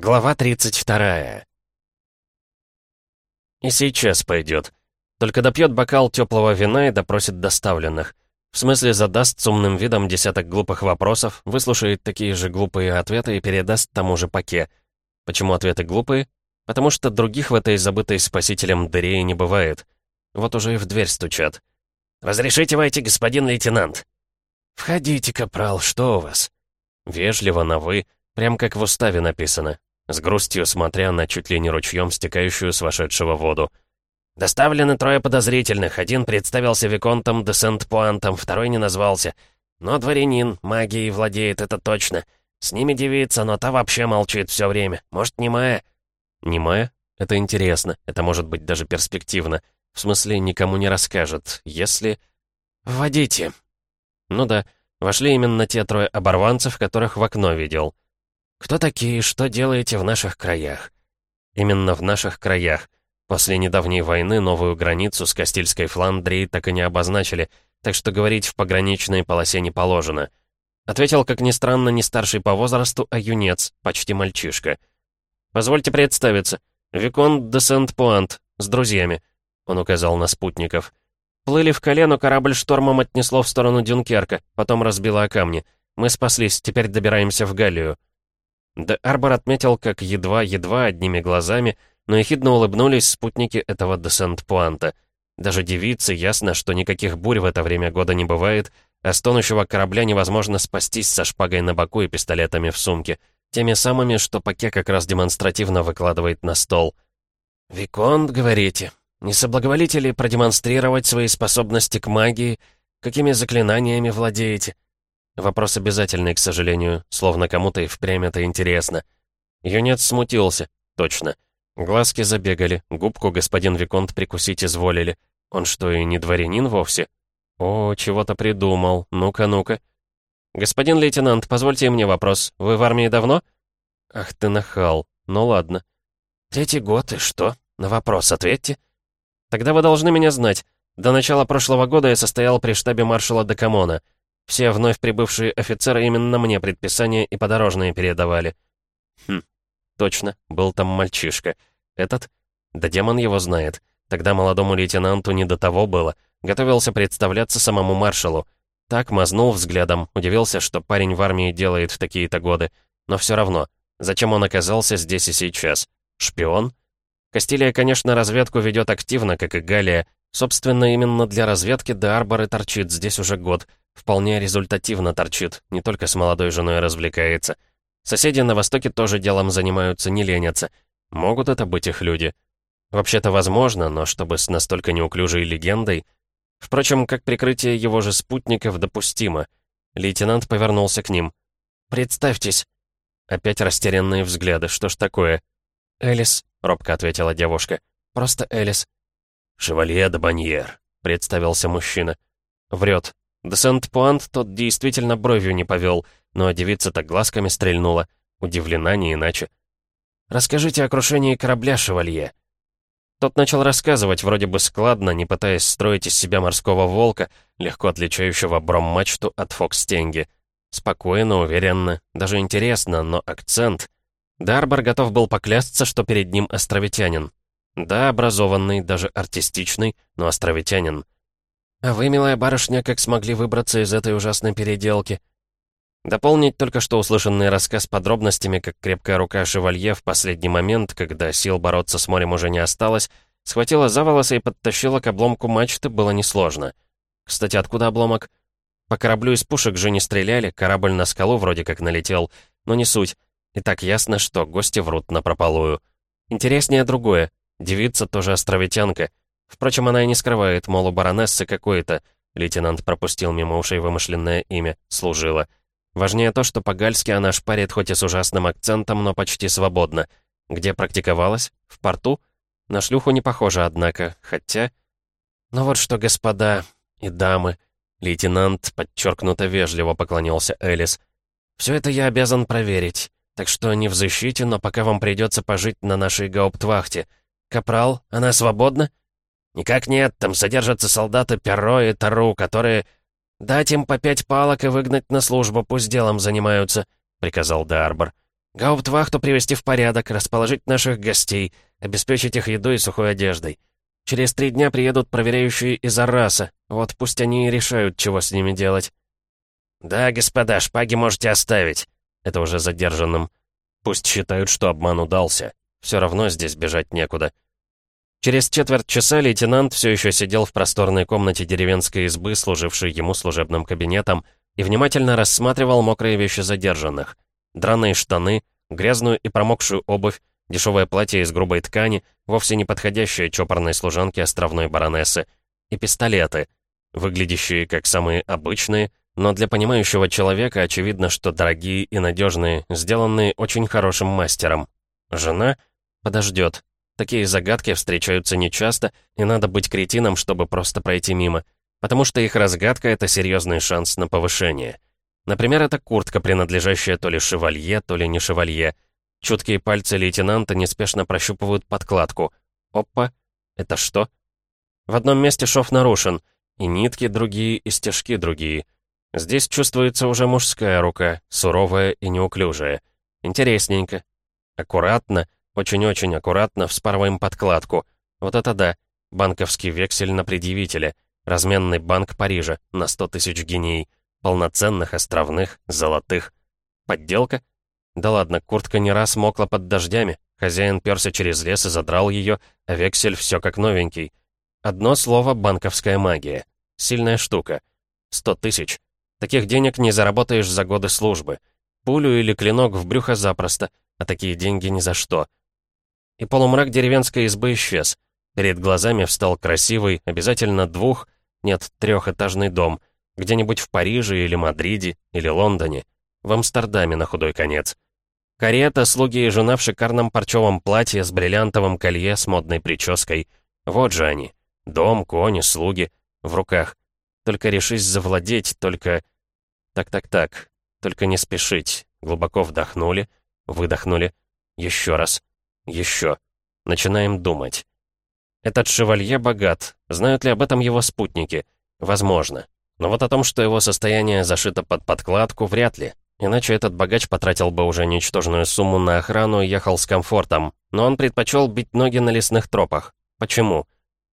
Глава 32. И сейчас пойдет. Только допьет бокал теплого вина и допросит доставленных. В смысле, задаст с умным видом десяток глупых вопросов, выслушает такие же глупые ответы и передаст тому же паке. Почему ответы глупые? Потому что других в этой забытой спасителем дыре не бывает. Вот уже и в дверь стучат. «Разрешите войти, господин лейтенант?» «Входите, капрал, что у вас?» Вежливо на «вы», прям как в уставе написано с грустью смотря на чуть ли не ручьем стекающую с вошедшего воду. «Доставлены трое подозрительных. Один представился Виконтом де Сент-Пуантом, второй не назвался. Но дворянин, магией владеет, это точно. С ними девица, но та вообще молчит все время. Может, немая?» «Немая? Это интересно. Это может быть даже перспективно. В смысле, никому не расскажет. Если...» «Вводите». Ну да, вошли именно те трое оборванцев, которых в окно видел. «Кто такие? Что делаете в наших краях?» Именно в наших краях. После недавней войны новую границу с Кастильской Фландрией так и не обозначили, так что говорить в пограничной полосе не положено. Ответил, как ни странно, не старший по возрасту, а юнец, почти мальчишка. «Позвольте представиться. Викон де Сент-Пуант, с друзьями», — он указал на спутников. «Плыли в колену, корабль штормом отнесло в сторону Дюнкерка, потом разбило о камни. Мы спаслись, теперь добираемся в Галлию». Де Арбор отметил, как едва-едва одними глазами, но ехидно улыбнулись спутники этого де Сент-Пуанта. Даже девице ясно, что никаких бурь в это время года не бывает, а с тонущего корабля невозможно спастись со шпагой на боку и пистолетами в сумке, теми самыми, что Паке как раз демонстративно выкладывает на стол. «Виконт, говорите, не соблаговолите ли продемонстрировать свои способности к магии? Какими заклинаниями владеете?» Вопрос обязательный, к сожалению, словно кому-то и впрямь это интересно. Юнец смутился, точно. Глазки забегали, губку господин Виконт прикусить изволили. Он что, и не дворянин вовсе? О, чего-то придумал. Ну-ка, ну-ка. Господин лейтенант, позвольте мне вопрос. Вы в армии давно? Ах ты нахал. Ну ладно. Третий год, и что? На вопрос ответьте. Тогда вы должны меня знать. До начала прошлого года я состоял при штабе маршала Декамона. Все вновь прибывшие офицеры именно мне предписания и подорожные передавали. Хм, точно, был там мальчишка. Этот? Да демон его знает. Тогда молодому лейтенанту не до того было. Готовился представляться самому маршалу. Так мазнул взглядом, удивился, что парень в армии делает в такие-то годы. Но все равно, зачем он оказался здесь и сейчас? Шпион? Кастилия, конечно, разведку ведет активно, как и Галия. Собственно, именно для разведки Де Арбор и торчит здесь уже год — Вполне результативно торчит, не только с молодой женой развлекается. Соседи на Востоке тоже делом занимаются, не ленятся. Могут это быть их люди? Вообще-то возможно, но чтобы с настолько неуклюжей легендой... Впрочем, как прикрытие его же спутников допустимо. Лейтенант повернулся к ним. «Представьтесь». Опять растерянные взгляды. Что ж такое? «Элис», — робко ответила девушка. «Просто Элис». «Шевалье де Баньер», — представился мужчина. Врет. Де Сент-Пуант тот действительно бровью не повел, но девица так глазками стрельнула. Удивлена не иначе. «Расскажите о крушении корабля, шевалье». Тот начал рассказывать, вроде бы складно, не пытаясь строить из себя морского волка, легко отличающего бром-мачту от фокс-тенги. Спокойно, уверенно, даже интересно, но акцент. Дарбор готов был поклясться, что перед ним островитянин. Да, образованный, даже артистичный, но островитянин. «А вы, милая барышня, как смогли выбраться из этой ужасной переделки?» Дополнить только что услышанный рассказ подробностями, как крепкая рука шевалье в последний момент, когда сил бороться с морем уже не осталось, схватила за волосы и подтащила к обломку мачты, было несложно. Кстати, откуда обломок? По кораблю из пушек же не стреляли, корабль на скалу вроде как налетел, но не суть. И так ясно, что гости врут напропалую. Интереснее другое. Девица тоже островитянка — Впрочем, она и не скрывает, мол, у баронессы какой-то, лейтенант пропустил мимо ушей вымышленное имя, служила. Важнее то, что по-гальски она шпарит хоть и с ужасным акцентом, но почти свободно. Где практиковалась? В порту? На шлюху не похоже, однако, хотя... Ну вот что, господа и дамы, лейтенант подчеркнуто вежливо поклонился Элис. Все это я обязан проверить, так что не в защите, но пока вам придется пожить на нашей гауптвахте. Капрал, она свободна?» «Никак нет, там содержатся солдаты Перро и Тару, которые...» «Дать им по пять палок и выгнать на службу, пусть делом занимаются», — приказал Дарбор. Гауптвахту привести в порядок, расположить наших гостей, обеспечить их едой и сухой одеждой. Через три дня приедут проверяющие из Арраса. Вот пусть они и решают, чего с ними делать». «Да, господа, шпаги можете оставить». Это уже задержанным. Пусть считают, что обман удался. Все равно здесь бежать некуда. Через четверть часа лейтенант все еще сидел в просторной комнате деревенской избы, служившей ему служебным кабинетом, и внимательно рассматривал мокрые вещи задержанных. Драные штаны, грязную и промокшую обувь, дешевое платье из грубой ткани, вовсе не подходящее чопорной служанке островной баронессы, и пистолеты, выглядящие как самые обычные, но для понимающего человека очевидно, что дорогие и надежные, сделанные очень хорошим мастером. Жена подождет, Такие загадки встречаются нечасто, и надо быть кретином, чтобы просто пройти мимо. Потому что их разгадка — это серьезный шанс на повышение. Например, это куртка, принадлежащая то ли шевалье, то ли не шевалье. Чуткие пальцы лейтенанта неспешно прощупывают подкладку. Опа! Это что? В одном месте шов нарушен. И нитки другие, и стежки другие. Здесь чувствуется уже мужская рука, суровая и неуклюжая. Интересненько. Аккуратно, очень-очень аккуратно вспарываем подкладку. Вот это да. Банковский вексель на предъявителя. Разменный банк Парижа на 100 тысяч геней. Полноценных, островных, золотых. Подделка? Да ладно, куртка не раз мокла под дождями. Хозяин перся через лес и задрал ее, а вексель все как новенький. Одно слово — банковская магия. Сильная штука. Сто тысяч. Таких денег не заработаешь за годы службы. Пулю или клинок в брюхо запросто, а такие деньги ни за что и полумрак деревенской избы исчез. Перед глазами встал красивый, обязательно двух, нет, трехэтажный дом, где-нибудь в Париже или Мадриде или Лондоне, в Амстердаме на худой конец. Карета, слуги и жена в шикарном парчевом платье с бриллиантовым колье с модной прической. Вот же они. Дом, кони, слуги. В руках. Только решись завладеть, только... Так-так-так. Только не спешить. Глубоко вдохнули, выдохнули. Еще раз. Еще. Начинаем думать. Этот шевалье богат. Знают ли об этом его спутники? Возможно. Но вот о том, что его состояние зашито под подкладку, вряд ли. Иначе этот богач потратил бы уже ничтожную сумму на охрану и ехал с комфортом. Но он предпочел бить ноги на лесных тропах. Почему?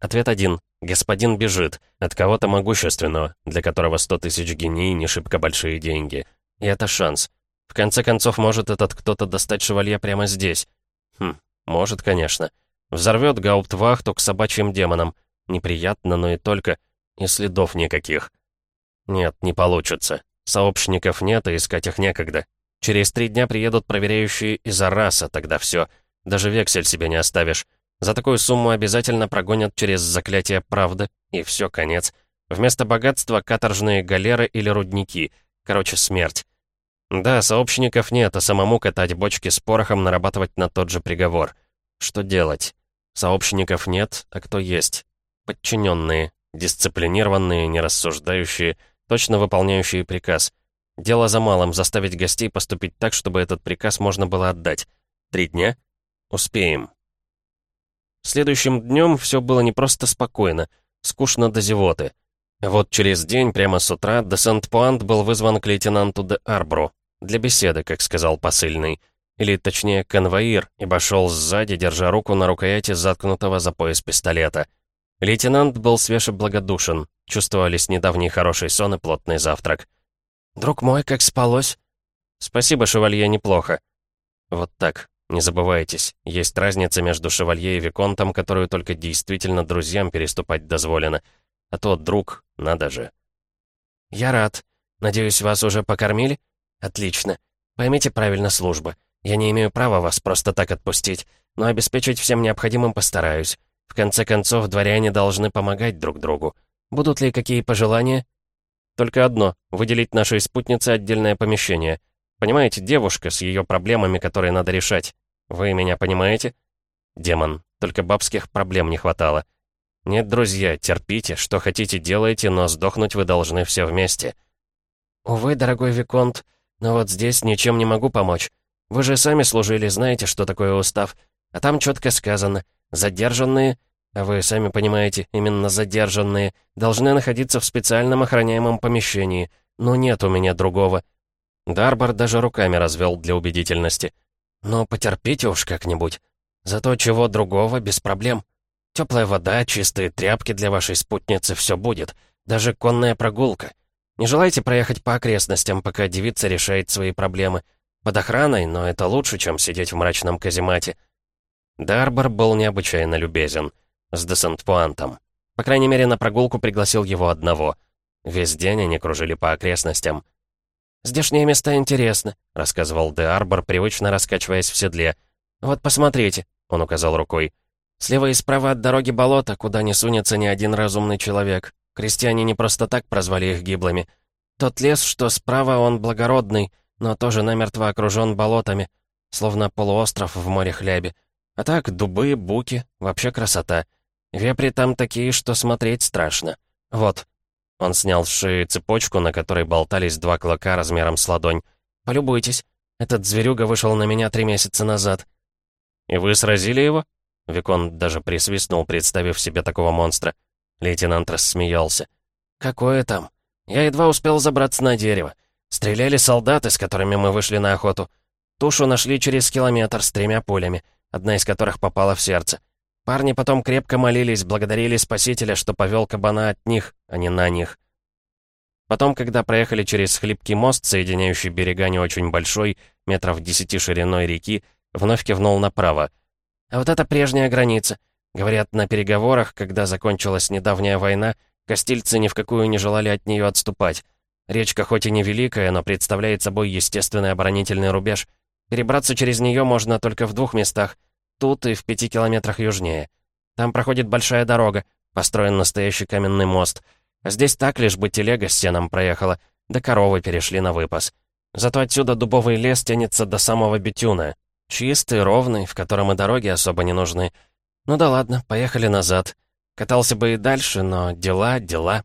Ответ один. Господин бежит. От кого-то могущественного, для которого 100 тысяч гений не шибко большие деньги. И это шанс. В конце концов, может этот кто-то достать шевалье прямо здесь. Хм, может, конечно. Взорвет гауптвахту к собачьим демонам. Неприятно, но и только. И следов никаких. Нет, не получится. Сообщников нет, и искать их некогда. Через три дня приедут проверяющие из Араса, тогда все. Даже вексель себе не оставишь. За такую сумму обязательно прогонят через заклятие правды, и все, конец. Вместо богатства каторжные галеры или рудники. Короче, смерть. Да, сообщников нет, а самому катать бочки с порохом нарабатывать на тот же приговор. Что делать? Сообщников нет, а кто есть? Подчиненные, дисциплинированные, нерассуждающие, точно выполняющие приказ. Дело за малым — заставить гостей поступить так, чтобы этот приказ можно было отдать. Три дня? Успеем. Следующим днем все было не просто спокойно, скучно до зевоты. Вот через день, прямо с утра, де Сент-Пуант был вызван к лейтенанту де Арбру. Для беседы, как сказал посыльный. Или, точнее, конвоир, ибо шел сзади, держа руку на рукояти заткнутого за пояс пистолета. Лейтенант был свеж и благодушен. Чувствовались недавний хороший сон и плотный завтрак. «Друг мой, как спалось?» «Спасибо, шевалье, неплохо». «Вот так. Не забывайтесь, есть разница между шевалье и виконтом, которую только действительно друзьям переступать дозволено. А то друг, надо же». «Я рад. Надеюсь, вас уже покормили?» «Отлично. Поймите правильно служба. Я не имею права вас просто так отпустить, но обеспечить всем необходимым постараюсь. В конце концов, дворяне должны помогать друг другу. Будут ли какие пожелания? Только одно — выделить нашей спутнице отдельное помещение. Понимаете, девушка с ее проблемами, которые надо решать. Вы меня понимаете? Демон, только бабских проблем не хватало. Нет, друзья, терпите, что хотите делайте, но сдохнуть вы должны все вместе. Увы, дорогой Виконт, но вот здесь ничем не могу помочь. Вы же сами служили, знаете, что такое устав. А там четко сказано, задержанные, а вы сами понимаете, именно задержанные, должны находиться в специальном охраняемом помещении. Но нет у меня другого. Дарбар даже руками развел для убедительности. «Ну, потерпите уж как-нибудь. Зато чего другого, без проблем. Теплая вода, чистые тряпки для вашей спутницы, все будет. Даже конная прогулка. Не желаете проехать по окрестностям, пока девица решает свои проблемы? Под охраной, но это лучше, чем сидеть в мрачном каземате». Дарбор был необычайно любезен. С Десент-Пуантом. По крайней мере, на прогулку пригласил его одного. Весь день они кружили по окрестностям. «Здешние места интересны», — рассказывал Де Арбор, привычно раскачиваясь в седле. «Вот посмотрите», — он указал рукой. «Слева и справа от дороги болото, куда не сунется ни один разумный человек. Крестьяне не просто так прозвали их гиблыми. Тот лес, что справа, он благородный, но тоже намертво окружен болотами, словно полуостров в море хляби. А так, дубы, буки, вообще красота. Вепри там такие, что смотреть страшно. Вот». Он снял с шеи цепочку, на которой болтались два клока размером с ладонь. «Полюбуйтесь. Этот зверюга вышел на меня три месяца назад». «И вы сразили его?» Викон даже присвистнул, представив себе такого монстра. Лейтенант рассмеялся. «Какое там? Я едва успел забраться на дерево. Стреляли солдаты, с которыми мы вышли на охоту. Тушу нашли через километр с тремя пулями, одна из которых попала в сердце. Парни потом крепко молились, благодарили Спасителя, что повел кабана от них, а не на них. Потом, когда проехали через хлипкий мост, соединяющий берега не очень большой, метров десяти шириной реки, вновь кивнул направо. А вот это прежняя граница. Говорят, на переговорах, когда закончилась недавняя война, костильцы ни в какую не желали от нее отступать. Речка хоть и не великая, но представляет собой естественный оборонительный рубеж. Перебраться через нее можно только в двух местах — Тут и в пяти километрах южнее. Там проходит большая дорога, построен настоящий каменный мост. А здесь так лишь бы телега с сеном проехала, да коровы перешли на выпас. Зато отсюда дубовый лес тянется до самого Бетюна. Чистый, ровный, в котором и дороги особо не нужны. Ну да ладно, поехали назад. Катался бы и дальше, но дела, дела.